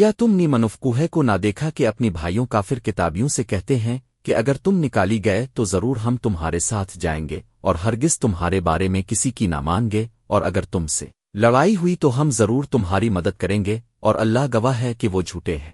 کیا تم نے منفقوہے کو نہ دیکھا کہ اپنی بھائیوں کافر کتابیوں سے کہتے ہیں کہ اگر تم نکالی گئے تو ضرور ہم تمہارے ساتھ جائیں گے اور ہرگز تمہارے بارے میں کسی کی نہ مان گے اور اگر تم سے لڑائی ہوئی تو ہم ضرور تمہاری مدد کریں گے اور اللہ گواہ ہے کہ وہ جھوٹے ہیں۔